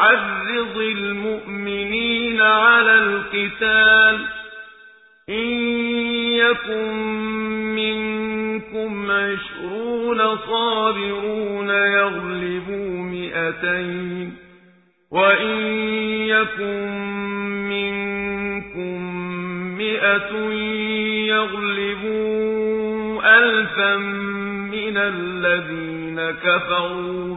النَّبِيُّ حَرِّضِ الْمُؤْمِنِينَ عَلَى الْقِتَالِ. إِن يَكُن مِّنكُمْ عِشْرُونَ صَابِرُونَ يَغْلِبُوا مِائَتَيْنِ وَإِن يَكُن مِّنكُم مِّائَةٌ يَغْلِبُوا أَلْفًا مِّنَ الَّذِينَ كَفَرُوا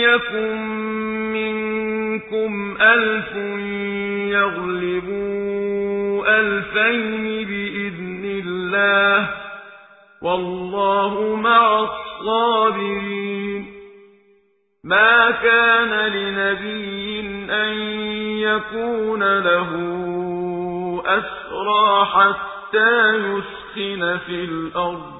يَكُن مِّنكُمْ أَلْفٌ يَغْلِبُوا أَلْفَيْنِ بِإِذْنِ اللَّهِ وَاللَّهُ مَعَ الصَّابِرِينَ. مَا كَانَ لِنَبِيٍّ أَن يَكُونَ لَهُ أَسْرَىٰ حَتَّىٰ يُسْخِنَ فِي الْأَرْضِ.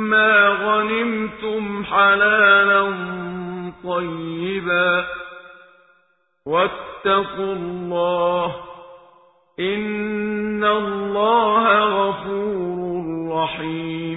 مما غنمتم حلالا طيبا واتقوا الله إن الله غفور رحيم